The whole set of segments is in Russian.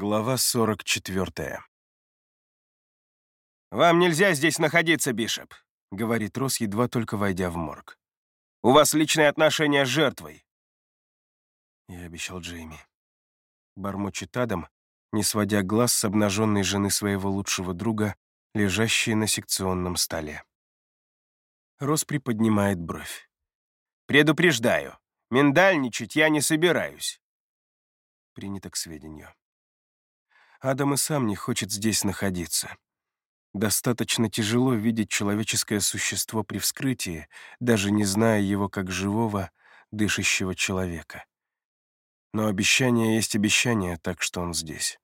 Глава 44. «Вам нельзя здесь находиться, Бишоп», — говорит Росс, едва только войдя в морг. «У вас личные отношения с жертвой». Я обещал Джейми. Бормочет Адам, не сводя глаз с обнаженной жены своего лучшего друга, лежащей на секционном столе. Росс приподнимает бровь. «Предупреждаю, миндальничать я не собираюсь». Принято к сведению. Адам и сам не хочет здесь находиться. Достаточно тяжело видеть человеческое существо при вскрытии, даже не зная его как живого, дышащего человека. Но обещание есть обещание, так что он здесь.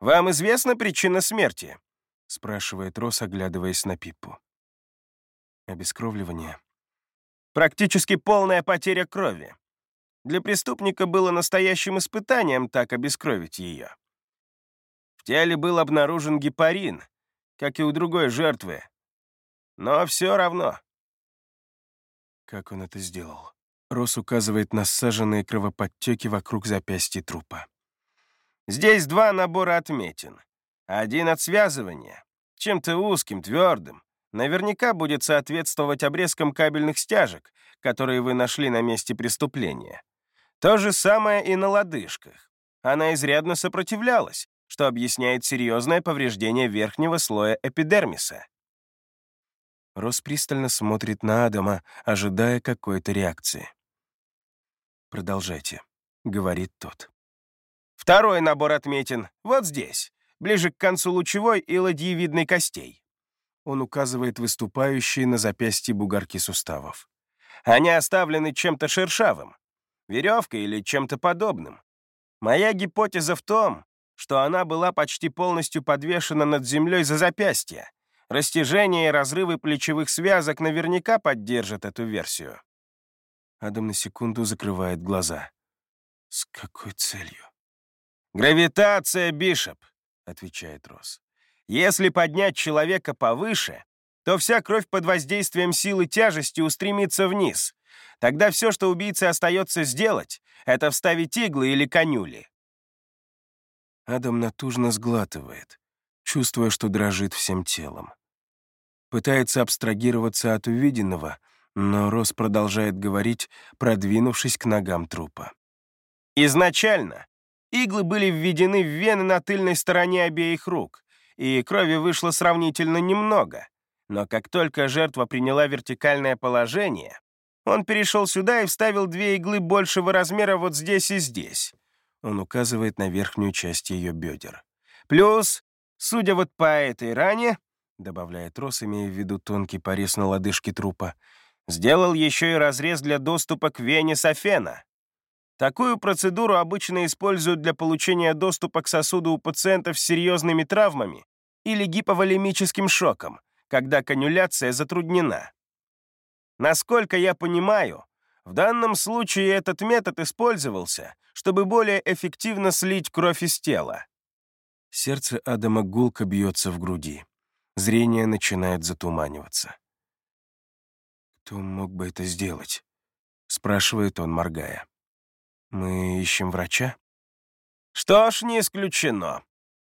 «Вам известна причина смерти?» — спрашивает Рос, оглядываясь на Пиппу. Обескровливание. «Практически полная потеря крови. Для преступника было настоящим испытанием так обескровить ее. В теле был обнаружен гепарин, как и у другой жертвы. Но все равно. Как он это сделал? Рос указывает на саженные кровоподтеки вокруг запястья трупа. Здесь два набора отметин. Один от связывания, чем-то узким, твердым. Наверняка будет соответствовать обрезкам кабельных стяжек, которые вы нашли на месте преступления. То же самое и на лодыжках. Она изрядно сопротивлялась, что объясняет серьезное повреждение верхнего слоя эпидермиса. Рос пристально смотрит на Адама, ожидая какой-то реакции. «Продолжайте», — говорит тот. Второй набор отметин вот здесь, ближе к концу лучевой и ладьевидной костей. Он указывает выступающие на запястье бугорки суставов. Они оставлены чем-то шершавым, веревкой или чем-то подобным. Моя гипотеза в том, что она была почти полностью подвешена над землей за запястье. Растяжение и разрывы плечевых связок наверняка поддержат эту версию. Адам на секунду закрывает глаза. С какой целью? «Гравитация, Бишоп», — отвечает Росс. «Если поднять человека повыше, то вся кровь под воздействием силы тяжести устремится вниз. Тогда все, что убийце остается сделать, это вставить иглы или конюли. Адам натужно сглатывает, чувствуя, что дрожит всем телом. Пытается абстрагироваться от увиденного, но Рос продолжает говорить, продвинувшись к ногам трупа. «Изначально иглы были введены в вены на тыльной стороне обеих рук, и крови вышло сравнительно немного. Но как только жертва приняла вертикальное положение, он перешел сюда и вставил две иглы большего размера вот здесь и здесь. Он указывает на верхнюю часть ее бедер. «Плюс, судя вот по этой ране, — добавляет Рос, имея в виду тонкий порез на лодыжке трупа, — сделал еще и разрез для доступа к вене софена. Такую процедуру обычно используют для получения доступа к сосуду у пациентов с серьезными травмами или гиповолемическим шоком, когда канюляция затруднена. Насколько я понимаю, в данном случае этот метод использовался, чтобы более эффективно слить кровь из тела. Сердце Адама гулко бьется в груди. Зрение начинает затуманиваться. «Кто мог бы это сделать?» — спрашивает он, моргая. «Мы ищем врача?» «Что ж, не исключено.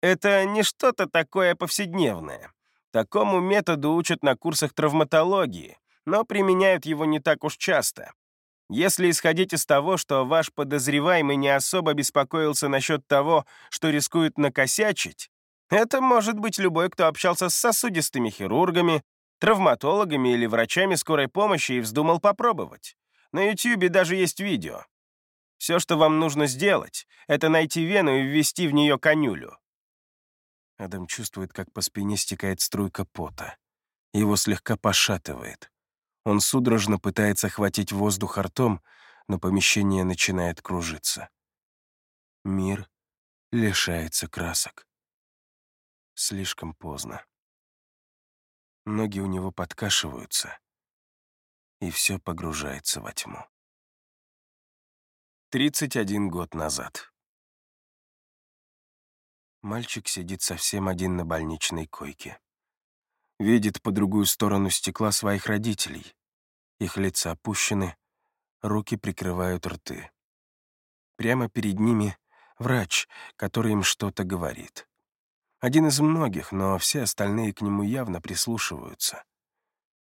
Это не что-то такое повседневное. Такому методу учат на курсах травматологии, но применяют его не так уж часто. Если исходить из того, что ваш подозреваемый не особо беспокоился насчет того, что рискует накосячить, это может быть любой, кто общался с сосудистыми хирургами, травматологами или врачами скорой помощи и вздумал попробовать. На YouTube даже есть видео. Все, что вам нужно сделать, это найти вену и ввести в нее конюлю. Адам чувствует, как по спине стекает струйка пота. Его слегка пошатывает. Он судорожно пытается хватить воздух ртом, но помещение начинает кружиться. Мир лишается красок. Слишком поздно. Ноги у него подкашиваются, и все погружается во тьму. 31 год назад. Мальчик сидит совсем один на больничной койке видит по другую сторону стекла своих родителей. Их лица опущены, руки прикрывают рты. Прямо перед ними Врач, который им что-то говорит. Один из многих, но все остальные к нему явно прислушиваются.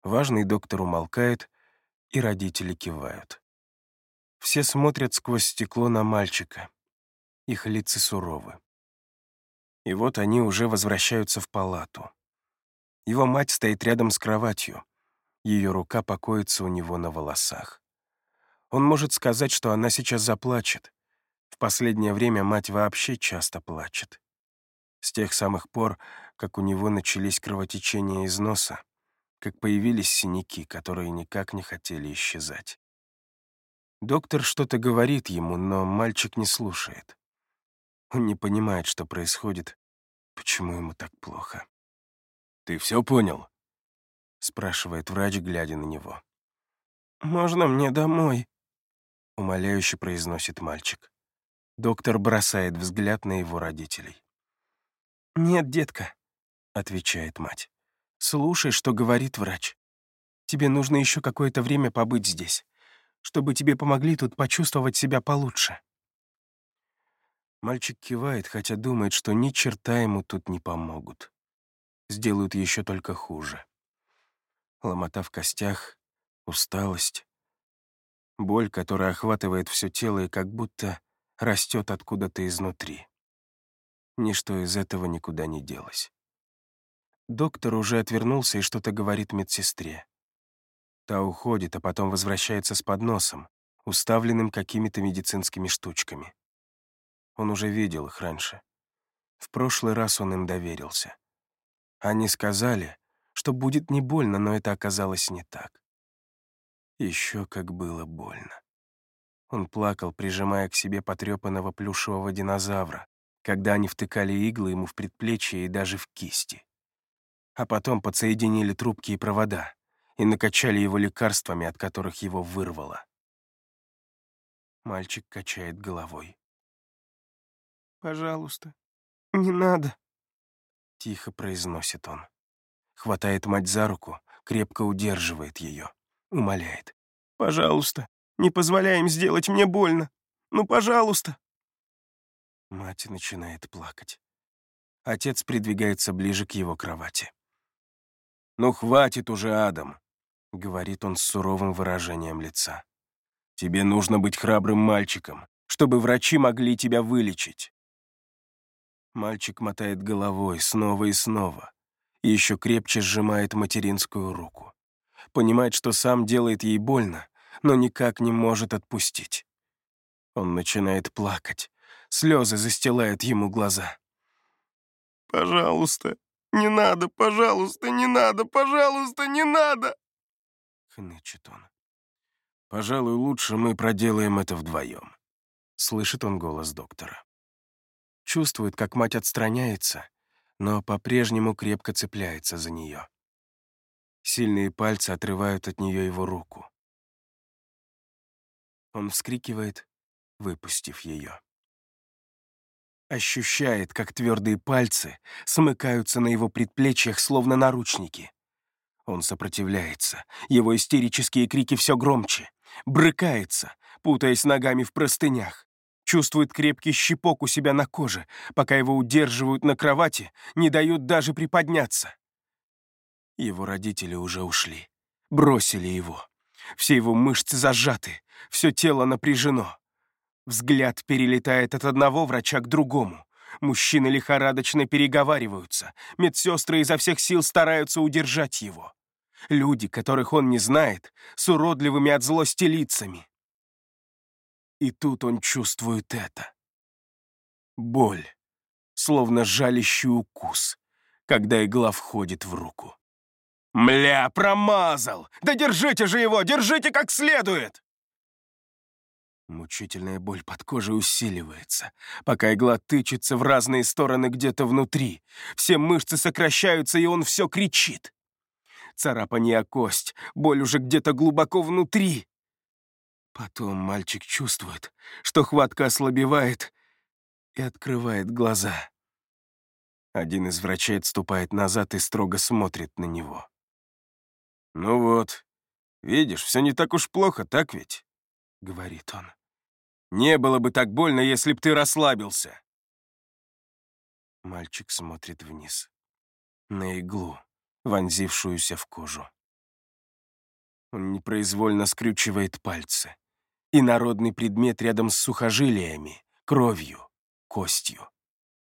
Важный доктор умолкает, и родители кивают. Все смотрят сквозь стекло на мальчика. Их лица суровы. И вот они уже возвращаются в палату. Его мать стоит рядом с кроватью. Ее рука покоится у него на волосах. Он может сказать, что она сейчас заплачет. В последнее время мать вообще часто плачет. С тех самых пор, как у него начались кровотечения из носа, как появились синяки, которые никак не хотели исчезать. Доктор что-то говорит ему, но мальчик не слушает. Он не понимает, что происходит, почему ему так плохо. «Ты все понял?» — спрашивает врач, глядя на него. «Можно мне домой?» — умоляюще произносит мальчик. Доктор бросает взгляд на его родителей. «Нет, детка», — отвечает мать. «Слушай, что говорит врач. Тебе нужно еще какое-то время побыть здесь, чтобы тебе помогли тут почувствовать себя получше». Мальчик кивает, хотя думает, что ни черта ему тут не помогут. Сделают еще только хуже. Ломота в костях, усталость, боль, которая охватывает все тело и как будто растет откуда-то изнутри. Ничто из этого никуда не делось. Доктор уже отвернулся и что-то говорит медсестре. Та уходит, а потом возвращается с подносом, уставленным какими-то медицинскими штучками. Он уже видел их раньше. В прошлый раз он им доверился. Они сказали, что будет не больно, но это оказалось не так. Еще как было больно. Он плакал, прижимая к себе потрепанного плюшевого динозавра, когда они втыкали иглы ему в предплечье и даже в кисти. А потом подсоединили трубки и провода и накачали его лекарствами, от которых его вырвало. Мальчик качает головой. «Пожалуйста, не надо», — тихо произносит он. Хватает мать за руку, крепко удерживает ее, умоляет. «Пожалуйста, не позволяй им сделать мне больно. Ну, пожалуйста». Мать начинает плакать. Отец придвигается ближе к его кровати. «Ну, хватит уже, Адам», — говорит он с суровым выражением лица. «Тебе нужно быть храбрым мальчиком, чтобы врачи могли тебя вылечить. Мальчик мотает головой снова и снова и еще крепче сжимает материнскую руку. Понимает, что сам делает ей больно, но никак не может отпустить. Он начинает плакать. Слезы застилают ему глаза. «Пожалуйста, не надо, пожалуйста, не надо, пожалуйста, не надо!» Хнычет он. «Пожалуй, лучше мы проделаем это вдвоем», — слышит он голос доктора. Чувствует, как мать отстраняется, но по-прежнему крепко цепляется за нее. Сильные пальцы отрывают от нее его руку. Он вскрикивает, выпустив ее. Ощущает, как твердые пальцы смыкаются на его предплечьях, словно наручники. Он сопротивляется, его истерические крики все громче, брыкается, путаясь ногами в простынях, Чувствует крепкий щипок у себя на коже, пока его удерживают на кровати, не дают даже приподняться. Его родители уже ушли. Бросили его. Все его мышцы зажаты, все тело напряжено. Взгляд перелетает от одного врача к другому. Мужчины лихорадочно переговариваются. Медсестры изо всех сил стараются удержать его. Люди, которых он не знает, с уродливыми от злости лицами. И тут он чувствует это. Боль, словно жалящий укус, когда игла входит в руку. «Мля, промазал! Да держите же его! Держите как следует!» Мучительная боль под кожей усиливается, пока игла тычется в разные стороны где-то внутри. Все мышцы сокращаются, и он все кричит. Царапание о кость, боль уже где-то глубоко внутри. Потом мальчик чувствует, что хватка ослабевает и открывает глаза. Один из врачей отступает назад и строго смотрит на него. «Ну вот, видишь, все не так уж плохо, так ведь?» — говорит он. Не было бы так больно, если б ты расслабился. Мальчик смотрит вниз. На иглу, вонзившуюся в кожу. Он непроизвольно скрючивает пальцы. И народный предмет рядом с сухожилиями, кровью, костью.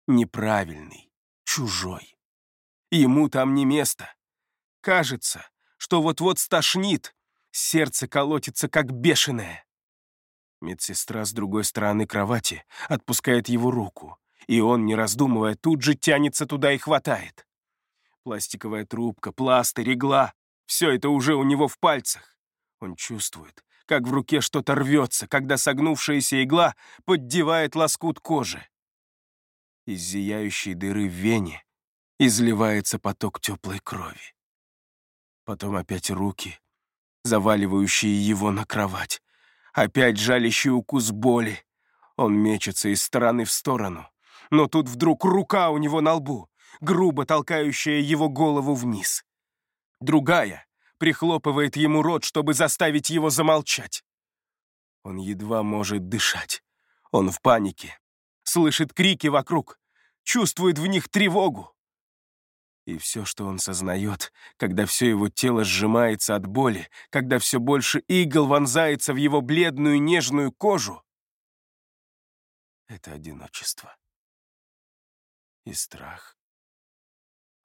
Неправильный, чужой. Ему там не место. Кажется, что вот-вот стошнит, сердце колотится как бешеное. Медсестра с другой стороны кровати отпускает его руку, и он, не раздумывая, тут же тянется туда и хватает. Пластиковая трубка, пластырь, игла — все это уже у него в пальцах. Он чувствует, как в руке что-то рвется, когда согнувшаяся игла поддевает лоскут кожи. Из зияющей дыры в вене изливается поток теплой крови. Потом опять руки, заваливающие его на кровать. Опять жалящий укус боли. Он мечется из стороны в сторону. Но тут вдруг рука у него на лбу, грубо толкающая его голову вниз. Другая прихлопывает ему рот, чтобы заставить его замолчать. Он едва может дышать. Он в панике. Слышит крики вокруг. Чувствует в них тревогу. И все, что он сознает, когда все его тело сжимается от боли, когда все больше игл вонзается в его бледную нежную кожу, это одиночество. И страх.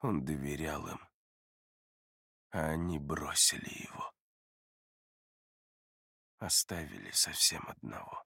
Он доверял им, а они бросили его. Оставили совсем одного.